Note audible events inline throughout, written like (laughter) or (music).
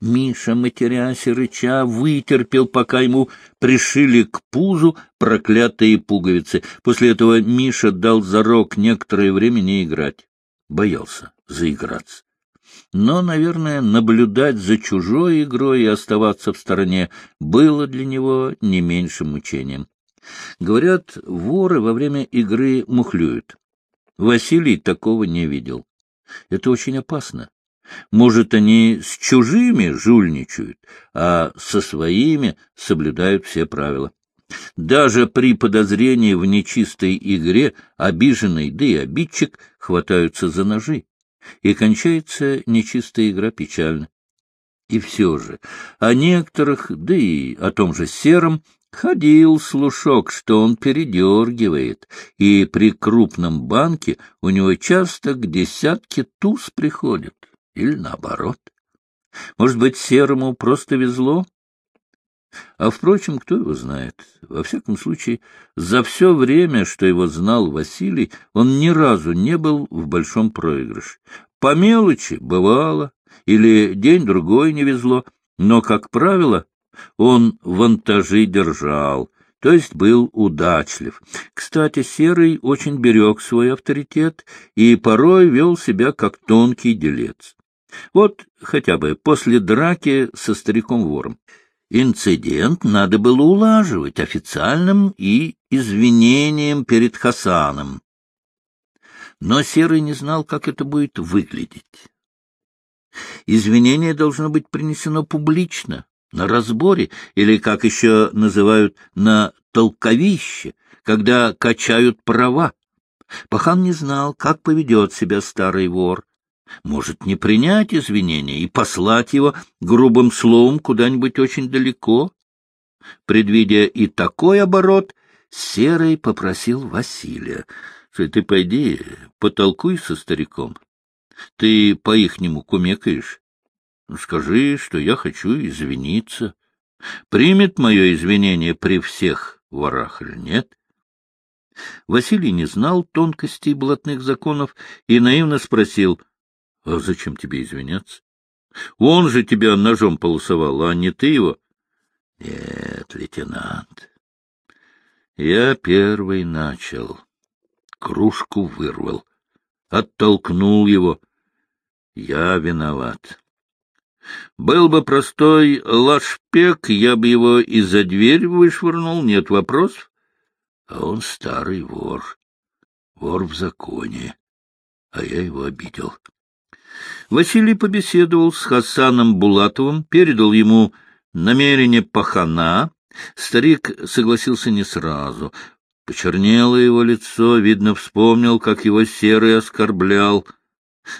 Миша, матерясь и рыча, вытерпел, пока ему пришили к пузу проклятые пуговицы. После этого Миша дал зарок некоторое время не играть. Боялся заиграться. Но, наверное, наблюдать за чужой игрой и оставаться в стороне было для него не меньшим мучением. Говорят, воры во время игры мухлюют. Василий такого не видел. Это очень опасно. Может, они с чужими жульничают, а со своими соблюдают все правила. Даже при подозрении в нечистой игре обиженный, да и обидчик хватаются за ножи, и кончается нечистая игра печально. И все же о некоторых, да и о том же Сером, ходил слушок, что он передергивает, и при крупном банке у него часто к десятке туз приходят, или наоборот. Может быть, Серому просто везло? А, впрочем, кто его знает? Во всяком случае, за все время, что его знал Василий, он ни разу не был в большом проигрыше. По мелочи бывало, или день-другой не везло, но, как правило, он вантажи держал, то есть был удачлив. Кстати, Серый очень берег свой авторитет и порой вел себя как тонкий делец. Вот хотя бы после драки со стариком-вором. Инцидент надо было улаживать официальным и извинением перед Хасаном. Но Серый не знал, как это будет выглядеть. Извинение должно быть принесено публично, на разборе, или, как еще называют, на толковище, когда качают права. Пахан не знал, как поведет себя старый вор. Может, не принять извинения и послать его грубым словом куда-нибудь очень далеко? Предвидя и такой оборот, Серый попросил Василия, ты пойди потолкуй со стариком. Ты по-ихнему кумекаешь. Скажи, что я хочу извиниться. Примет мое извинение при всех ворах или нет? Василий не знал тонкостей блатных законов и наивно спросил, а зачем тебе извиняться? Он же тебя ножом полосовал, а не ты его. Нет, лейтенант, я первый начал. Кружку вырвал, оттолкнул его. Я виноват. Был бы простой лашпек, я бы его и за дверь вышвырнул, нет вопросов. А он старый вор, вор в законе, а я его обидел. Василий побеседовал с Хасаном Булатовым, передал ему намерение пахана. Старик согласился не сразу. Почернело его лицо, видно, вспомнил, как его серый оскорблял.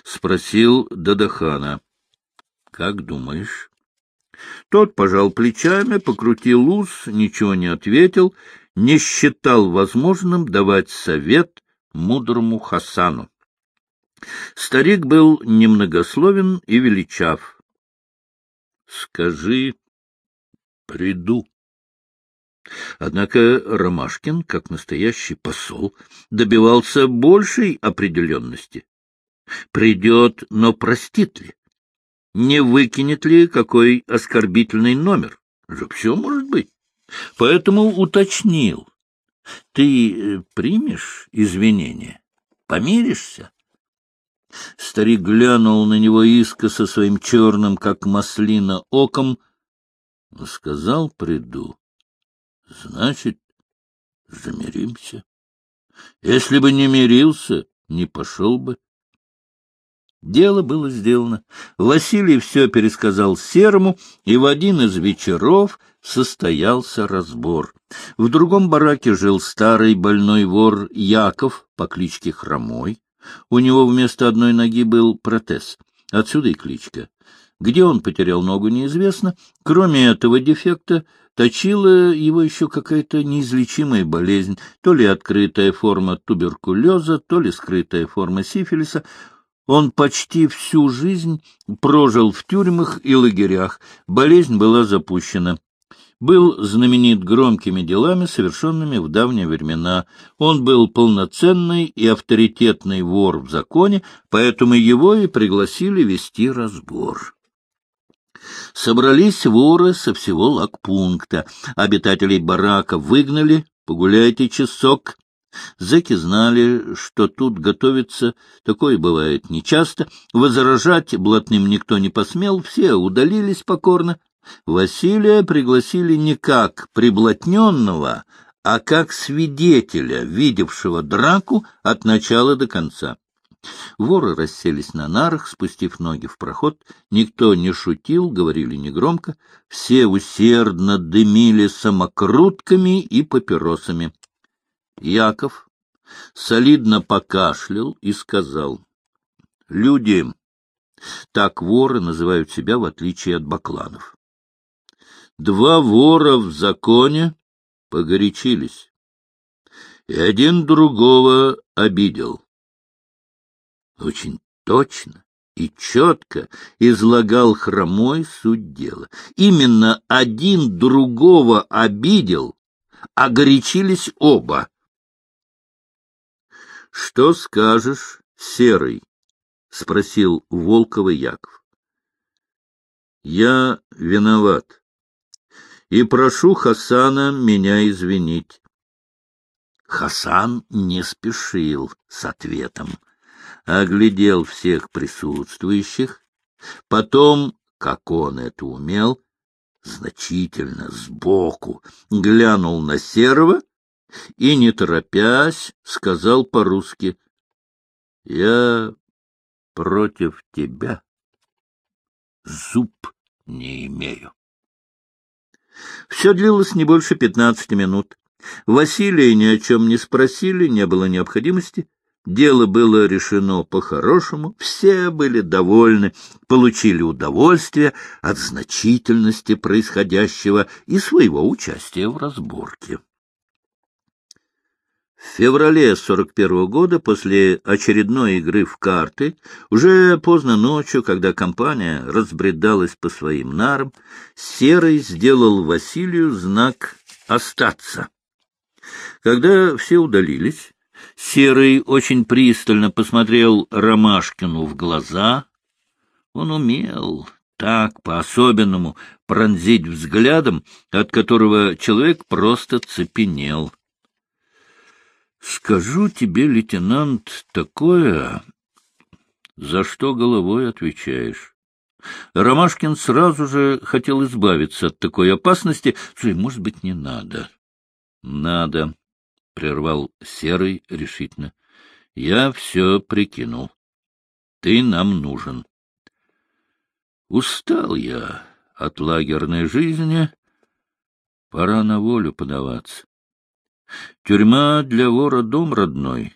Спросил Дадахана. — Как думаешь? Тот пожал плечами, покрутил ус, ничего не ответил, не считал возможным давать совет мудрому Хасану. Старик был немногословен и величав. — Скажи, приду. Однако Ромашкин, как настоящий посол, добивался большей определенности. Придет, но простит ли? Не выкинет ли какой оскорбительный номер? Все может быть. Поэтому уточнил. Ты э, примешь извинения? Помиришься? Старик глянул на него искоса своим черным, как маслина, оком. Сказал, приду. Значит, замиримся. Если бы не мирился, не пошел бы. Дело было сделано. Василий все пересказал Серому, и в один из вечеров состоялся разбор. В другом бараке жил старый больной вор Яков по кличке Хромой. У него вместо одной ноги был протез. Отсюда и кличка. Где он потерял ногу, неизвестно. Кроме этого дефекта, точила его еще какая-то неизлечимая болезнь, то ли открытая форма туберкулеза, то ли скрытая форма сифилиса. Он почти всю жизнь прожил в тюрьмах и лагерях. Болезнь была запущена был знаменит громкими делами, совершенными в давние времена. Он был полноценный и авторитетный вор в законе, поэтому его и пригласили вести разбор. Собрались воры со всего лагпункта. Обитателей барака выгнали, погуляйте часок. Зэки знали, что тут готовится, такое бывает нечасто. Возражать блатным никто не посмел, все удалились покорно. Василия пригласили не как приблотненного, а как свидетеля, видевшего драку от начала до конца. Воры расселись на нарах, спустив ноги в проход. Никто не шутил, говорили негромко. Все усердно дымили самокрутками и папиросами. Яков солидно покашлял и сказал. — Люди, так воры называют себя в отличие от бакланов. Два вора в законе погорячились, и один другого обидел. Очень точно и четко излагал хромой суть дела. Именно один другого обидел, а горячились оба. — Что скажешь, Серый? — спросил Волкова Яков. — Я виноват и прошу Хасана меня извинить. Хасан не спешил с ответом оглядел всех присутствующих, потом, как он это умел, значительно сбоку глянул на Серого и, не торопясь, сказал по-русски, — Я против тебя зуб не имею. Все длилось не больше пятнадцати минут. Василия ни о чем не спросили, не было необходимости. Дело было решено по-хорошему, все были довольны, получили удовольствие от значительности происходящего и своего участия в разборке. В феврале 41 -го года, после очередной игры в карты, уже поздно ночью, когда компания разбредалась по своим нарам, Серый сделал Василию знак «Остаться». Когда все удалились, Серый очень пристально посмотрел Ромашкину в глаза. Он умел так по-особенному пронзить взглядом, от которого человек просто цепенел. — Скажу тебе, лейтенант, такое, за что головой отвечаешь. Ромашкин сразу же хотел избавиться от такой опасности, что, может быть, не надо. — Надо, прервал Серый решительно. — Я все прикинул. Ты нам нужен. Устал я от лагерной жизни. Пора на волю подаваться. Тюрьма для вора дом родной.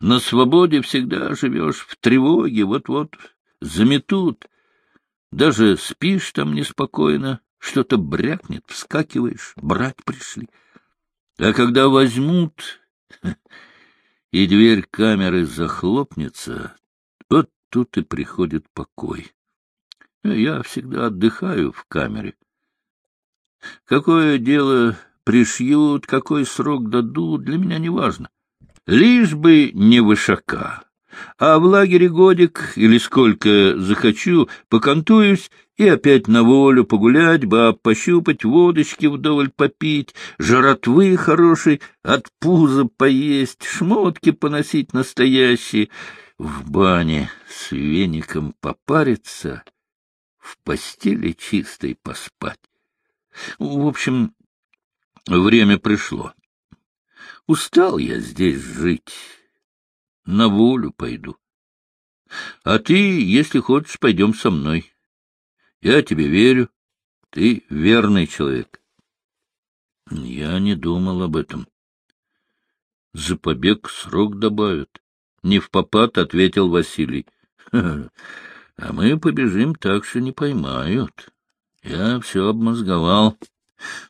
На свободе всегда живешь в тревоге, вот-вот заметут. Даже спишь там неспокойно, что-то брякнет, вскакиваешь, брать пришли — а когда возьмут, (laughs) и дверь камеры захлопнется, вот тут и приходит покой. Я всегда отдыхаю в камере. Какое дело пришьют, какой срок дадут, для меня не важно. Лишь бы не вышака. А в лагере годик или сколько захочу, покантуюсь и опять на волю погулять, баб пощупать, водочки вдоволь попить, жратвы хорошей, от пуза поесть, шмотки поносить настоящие, в бане с веником попариться, в постели чистой поспать. В общем, время пришло. Устал я здесь жить, на волю пойду. А ты, если хочешь, пойдем со мной. Я тебе верю. Ты верный человек. Я не думал об этом. За побег срок добавят. Не в попад, — ответил Василий. (laughs) А мы побежим так, что не поймают. Я все обмозговал.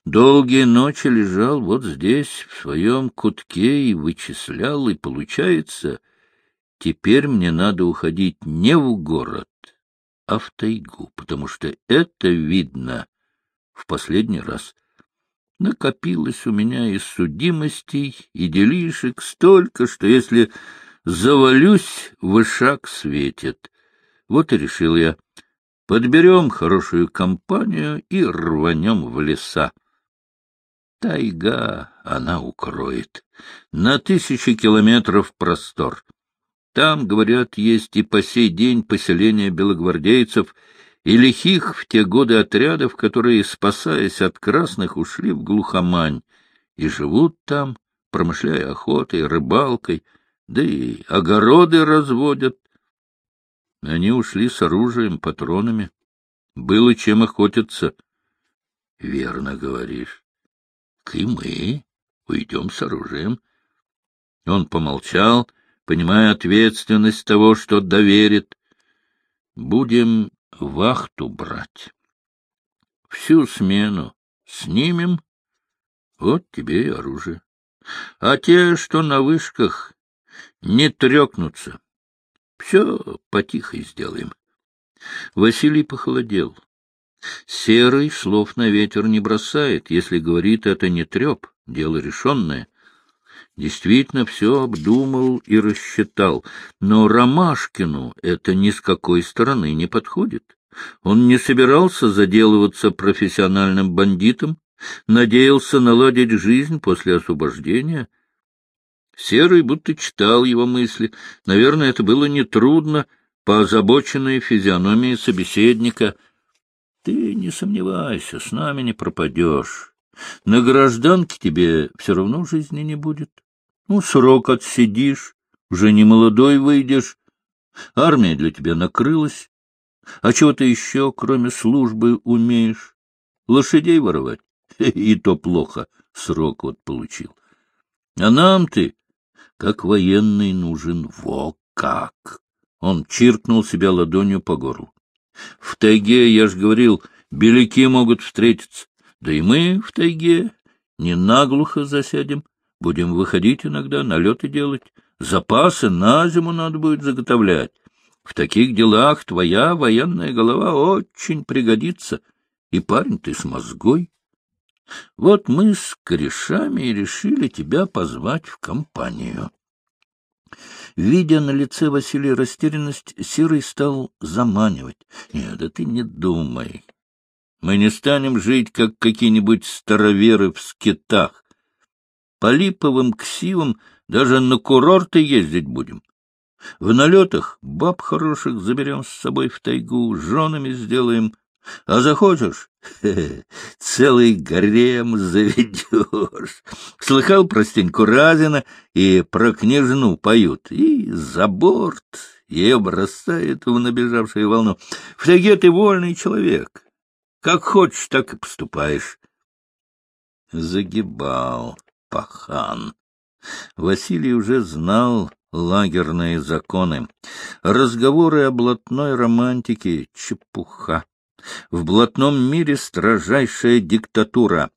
Долгие ночи лежал вот здесь, в своем кутке, и вычислял, и получается, теперь мне надо уходить не в город, а в тайгу, потому что это видно в последний раз. Накопилось у меня и судимостей, и делишек столько, что если завалюсь, вышаг светит. Вот и решил я. Подберем хорошую компанию и рванем в леса. Тайга она укроет. На тысячи километров простор. Там, говорят, есть и по сей день поселения белогвардейцев и лихих в те годы отрядов, которые, спасаясь от красных, ушли в глухомань и живут там, промышляя охотой, рыбалкой, да и огороды разводят. Они ушли с оружием, патронами. Было чем охотиться. — Верно говоришь. — И мы уйдем с оружием. Он помолчал, понимая ответственность того, что доверит. Будем вахту брать. Всю смену снимем, вот тебе и оружие. А те, что на вышках, не трекнутся. Все потихо сделаем. Василий похолодел. Серый слов на ветер не бросает, если говорит это не треп, дело решенное. Действительно, все обдумал и рассчитал, но Ромашкину это ни с какой стороны не подходит. Он не собирался заделываться профессиональным бандитом, надеялся наладить жизнь после освобождения. Серый будто читал его мысли. Наверное, это было нетрудно по озабоченной физиономии собеседника. Ты не сомневайся, с нами не пропадешь. На гражданке тебе все равно жизни не будет. Ну, срок отсидишь, уже не молодой выйдешь. Армия для тебя накрылась. А чего ты еще, кроме службы, умеешь? Лошадей воровать? (laughs) И то плохо, срок вот получил. А нам ты, как военный, нужен во как. Он чиркнул себя ладонью по горлу. В тайге, я ж говорил, беляки могут встретиться. Да и мы в тайге не наглухо засядем. Будем выходить иногда, налеты делать. Запасы на зиму надо будет заготовлять. В таких делах твоя военная голова очень пригодится. И парень ты с мозгой. Вот мы с корешами и решили тебя позвать в компанию. Видя на лице Василия растерянность, Серый стал заманивать. — Нет, да ты не думай. Мы не станем жить, как какие-нибудь староверы в скитах. По липовым ксивам даже на курорты ездить будем. В налетах баб хороших заберем с собой в тайгу, женами сделаем — а захочешь, (laughs) целый гарем заведешь. Слыхал про Стеньку Разина и про княжну поют. И за борт ее бросает в набежавшую волну. В тайге ты вольный человек. Как хочешь, так и поступаешь. Загибал пахан. Василий уже знал лагерные законы. Разговоры о блатной романтике — чепуха. В блатном мире строжайшая диктатура.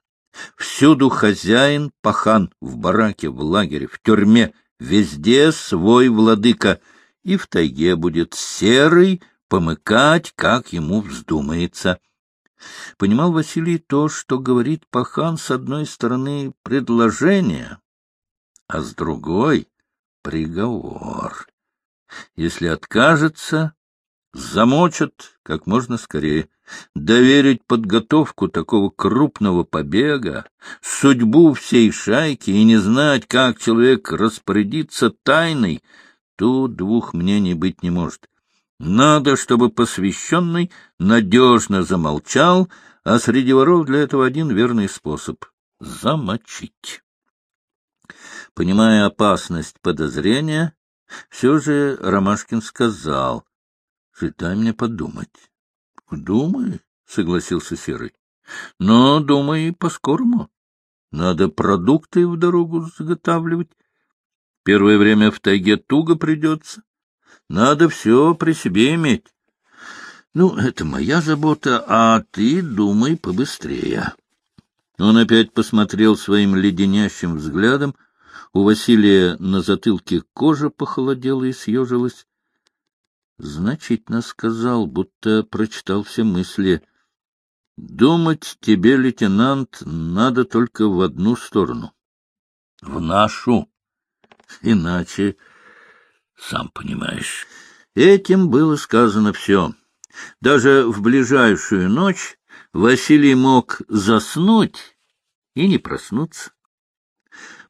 Всюду хозяин, пахан, в бараке, в лагере, в тюрьме, везде свой владыка, и в тайге будет серый помыкать, как ему вздумается. Понимал Василий то, что говорит пахан с одной стороны предложение, а с другой — приговор. Если откажется, замочат как можно скорее. Доверить подготовку такого крупного побега, судьбу всей шайки и не знать, как человек распорядится тайной, тут двух мнений быть не может. Надо, чтобы посвященный надежно замолчал, а среди воров для этого один верный способ — замочить. Понимая опасность подозрения, все же Ромашкин сказал, Дай мне подумать. — Думай, — согласился Серый. — Но думай по-скорому. Надо продукты в дорогу заготавливать. Первое время в тайге туго придется. Надо все при себе иметь. Ну, это моя забота, а ты думай побыстрее. Он опять посмотрел своим леденящим взглядом. У Василия на затылке кожа похолодела и съежилась. Значительно сказал, будто прочитал все мысли. Думать тебе, лейтенант, надо только в одну сторону. В нашу. Иначе, сам понимаешь. Этим было сказано все. Даже в ближайшую ночь Василий мог заснуть и не проснуться.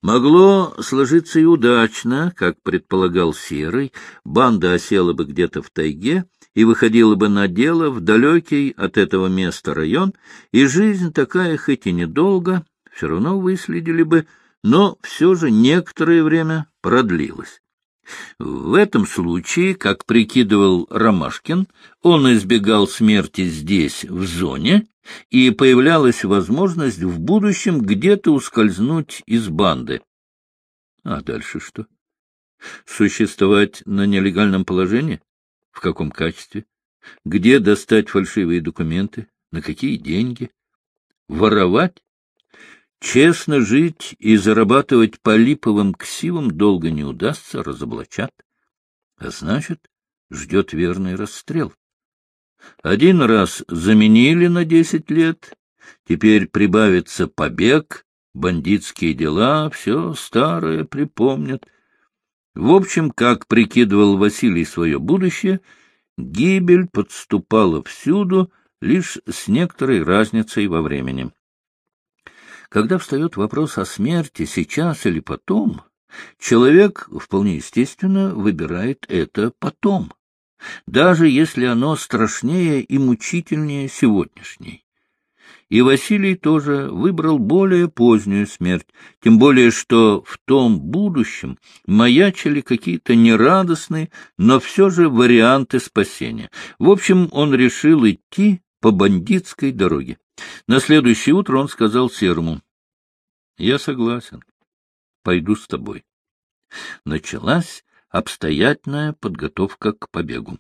Могло сложиться и удачно, как предполагал Серый, банда осела бы где-то в тайге и выходила бы на дело в далекий от этого места район, и жизнь такая, хоть и недолго, все равно выследили бы, но все же некоторое время продлилась. В этом случае, как прикидывал Ромашкин, он избегал смерти здесь, в зоне, и появлялась возможность в будущем где-то ускользнуть из банды. А дальше что? Существовать на нелегальном положении? В каком качестве? Где достать фальшивые документы? На какие деньги? Воровать? Честно жить и зарабатывать по липовым ксивам долго не удастся, разоблачат. А значит, ждет верный расстрел. Один раз заменили на десять лет, теперь прибавится побег, бандитские дела, все старое припомнят. В общем, как прикидывал Василий свое будущее, гибель подступала всюду, лишь с некоторой разницей во времени. Когда встает вопрос о смерти, сейчас или потом, человек, вполне естественно, выбирает это потом даже если оно страшнее и мучительнее сегодняшней. И Василий тоже выбрал более позднюю смерть, тем более что в том будущем маячили какие-то нерадостные, но все же варианты спасения. В общем, он решил идти по бандитской дороге. На следующее утро он сказал Серому, — Я согласен, пойду с тобой. Началась обстоятельная подготовка к побегу.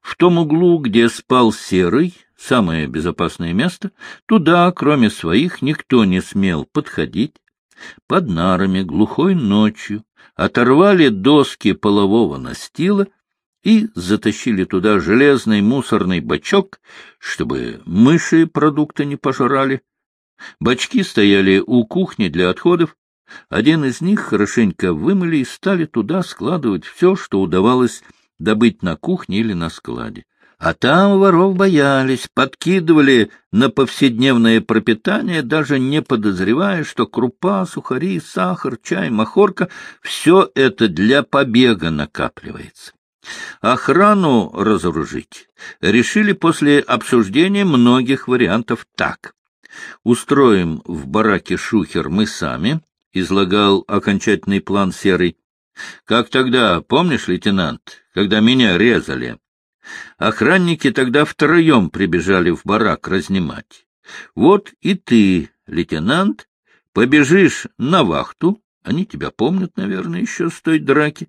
В том углу, где спал Серый, самое безопасное место, туда, кроме своих, никто не смел подходить. Под нарами глухой ночью оторвали доски полового настила и затащили туда железный мусорный бачок, чтобы мыши продукты не пожрали. Бачки стояли у кухни для отходов, один из них хорошенько вымыли и стали туда складывать все, что удавалось добыть на кухне или на складе. А там воров боялись, подкидывали на повседневное пропитание, даже не подозревая, что крупа, сухари, сахар, чай, махорка — все это для побега накапливается. Охрану разоружить решили после обсуждения многих вариантов так. Устроим в бараке шухер мы сами, излагал окончательный план Серый. Как тогда, помнишь, лейтенант, когда меня резали? Охранники тогда втроем прибежали в барак разнимать. Вот и ты, лейтенант, побежишь на вахту, они тебя помнят, наверное, еще с той драки.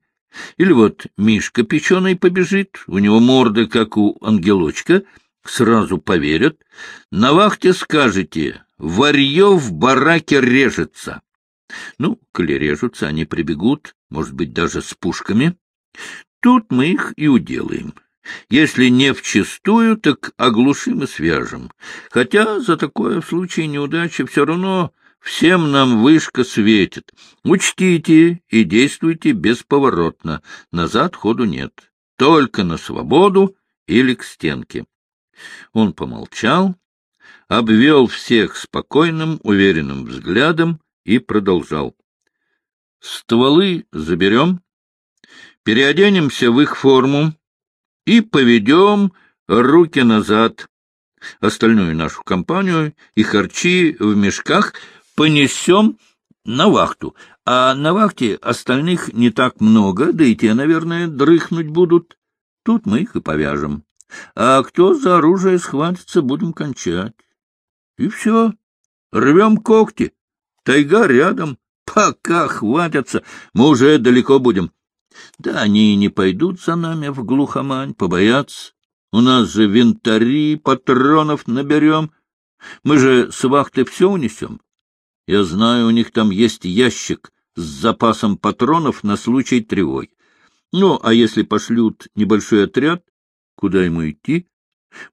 Или вот Мишка печеный побежит, у него морда, как у ангелочка, сразу поверят. На вахте скажете, варье в бараке режется. Ну, коли режутся, они прибегут, может быть, даже с пушками. Тут мы их и уделаем. Если не вчистую, так оглушим и свяжем. Хотя за такое в случае неудачи все равно всем нам вышка светит. Учтите и действуйте бесповоротно. Назад ходу нет. Только на свободу или к стенке. Он помолчал, обвел всех спокойным, уверенным взглядом и продолжал. Стволы заберем, переоденемся в их форму и поведем руки назад. Остальную нашу компанию и харчи в мешках понесем на вахту, а на вахте остальных не так много, да и те, наверное, дрыхнуть будут. Тут мы их и повяжем. А кто за оружие схватится, будем кончать. И все. Рвем когти. Тайга рядом. Пока хватятся, мы уже далеко будем. Да они не пойдут за нами в глухомань, побоятся. У нас же винтари, патронов наберем. Мы же с вахты все унесем. Я знаю, у них там есть ящик с запасом патронов на случай тревоги. Ну, а если пошлют небольшой отряд, куда ему идти?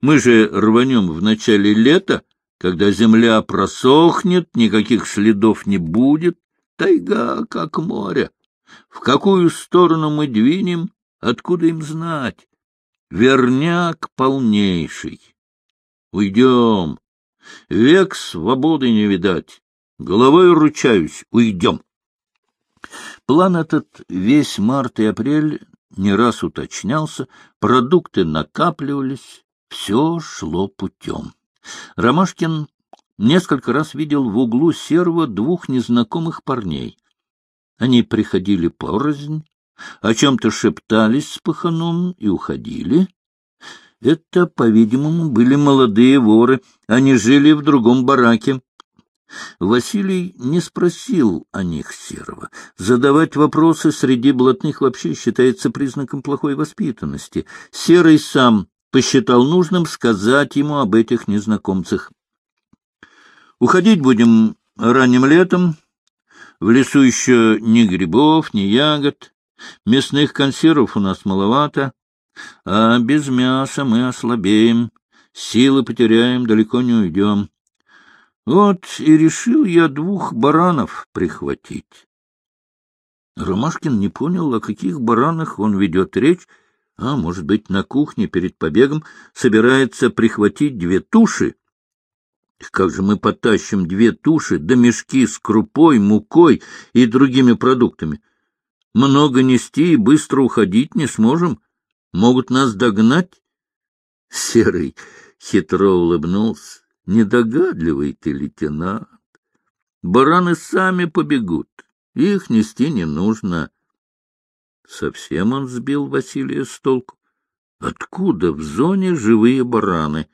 Мы же рванем в начале лета, когда земля просохнет, никаких следов не будет. Тайга, как море. В какую сторону мы двинем, откуда им знать? Верняк полнейший. Уйдем. Век свободы не видать. Головой ручаюсь, уйдем. План этот весь март и апрель не раз уточнялся, продукты накапливались, все шло путем. Ромашкин несколько раз видел в углу серого двух незнакомых парней. Они приходили порознь, о чем-то шептались с паханом и уходили. Это, по-видимому, были молодые воры, они жили в другом бараке. Василий не спросил о них Серого. Задавать вопросы среди блатных вообще считается признаком плохой воспитанности. Серый сам посчитал нужным сказать ему об этих незнакомцах. Уходить будем ранним летом. В лесу еще ни грибов, ни ягод. Мясных консервов у нас маловато. А без мяса мы ослабеем. Силы потеряем, далеко не уйдем. Вот и решил я двух баранов прихватить. Ромашкин не понял, о каких баранах он ведет речь, а, может быть, на кухне перед побегом собирается прихватить две туши. Как же мы потащим две туши да мешки с крупой, мукой и другими продуктами? Много нести и быстро уходить не сможем. Могут нас догнать? Серый хитро улыбнулся. Недогадливый ты, лейтенант. Бараны сами побегут. Их нести не нужно. Совсем он сбил Василия с толку. Откуда в зоне живые бараны?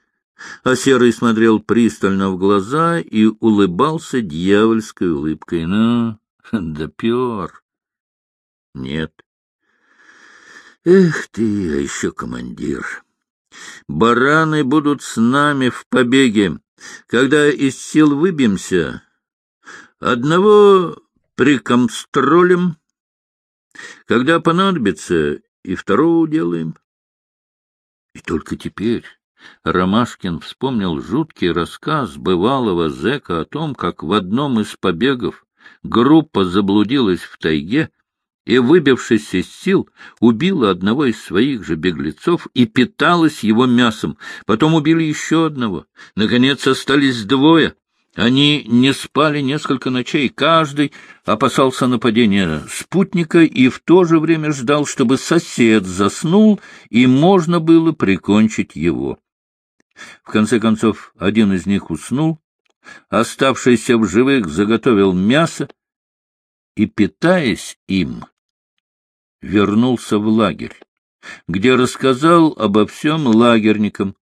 А Серый смотрел пристально в глаза и улыбался дьявольской улыбкой. Ну, (laughs) допер. Нет. Эх ты, а еще командир. Бараны будут с нами в побеге. Когда из сил выбьемся, одного прикомстролем, когда понадобится, и второго уделаем. И только теперь Ромашкин вспомнил жуткий рассказ бывалого зэка о том, как в одном из побегов группа заблудилась в тайге и, выбившись из сил, убила одного из своих же беглецов и питалась его мясом. Потом убили еще одного. Наконец остались двое. Они не спали несколько ночей, каждый опасался нападения спутника и в то же время ждал, чтобы сосед заснул, и можно было прикончить его. В конце концов, один из них уснул, оставшийся в живых заготовил мясо, и, питаясь им, вернулся в лагерь, где рассказал обо всем лагерникам,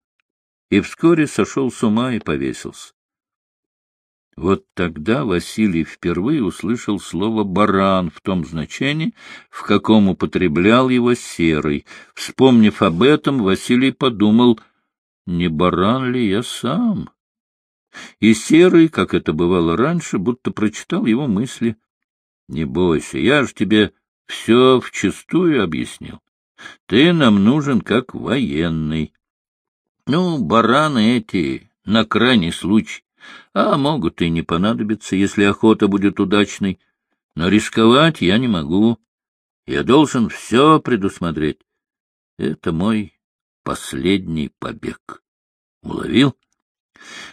и вскоре сошел с ума и повесился. Вот тогда Василий впервые услышал слово «баран» в том значении, в каком употреблял его Серый. Вспомнив об этом, Василий подумал, не баран ли я сам? И Серый, как это бывало раньше, будто прочитал его мысли. — Не бойся, я же тебе все вчистую объяснил. Ты нам нужен как военный. Ну, бараны эти на крайний случай, а могут и не понадобиться, если охота будет удачной. Но рисковать я не могу. Я должен все предусмотреть. Это мой последний побег. Уловил?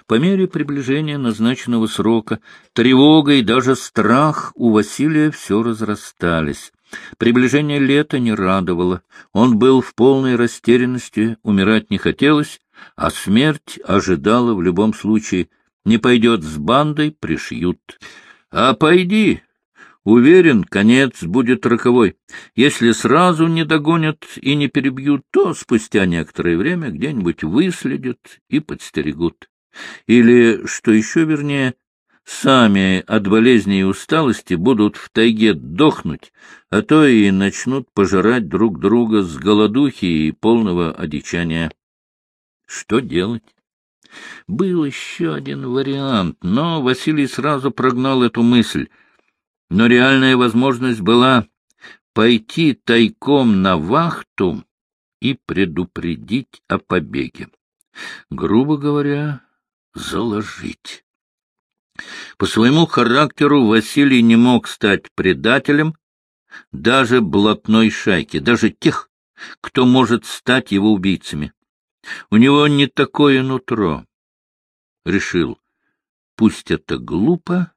По мере приближения назначенного срока тревога и даже страх у Василия все разрастались. Приближение лета не радовало. Он был в полной растерянности, умирать не хотелось, а смерть ожидала в любом случае. Не пойдет с бандой — пришьют. А пойди, уверен, конец будет роковой. Если сразу не догонят и не перебьют, то спустя некоторое время где-нибудь выследят и подстерегут. Или, что еще вернее, сами от болезни и усталости будут в тайге дохнуть, а то и начнут пожирать друг друга с голодухи и полного одичания. Что делать? Был еще один вариант, но Василий сразу прогнал эту мысль. Но реальная возможность была пойти тайком на вахту и предупредить о побеге. Грубо говоря, заложить. По своему характеру Василий не мог стать предателем даже блатной шайки, даже тех, кто может стать его убийцами. У него не такое нутро. Решил, пусть это глупо,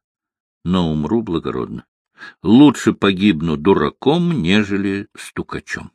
но умру благородно. Лучше погибну дураком, нежели стукачом.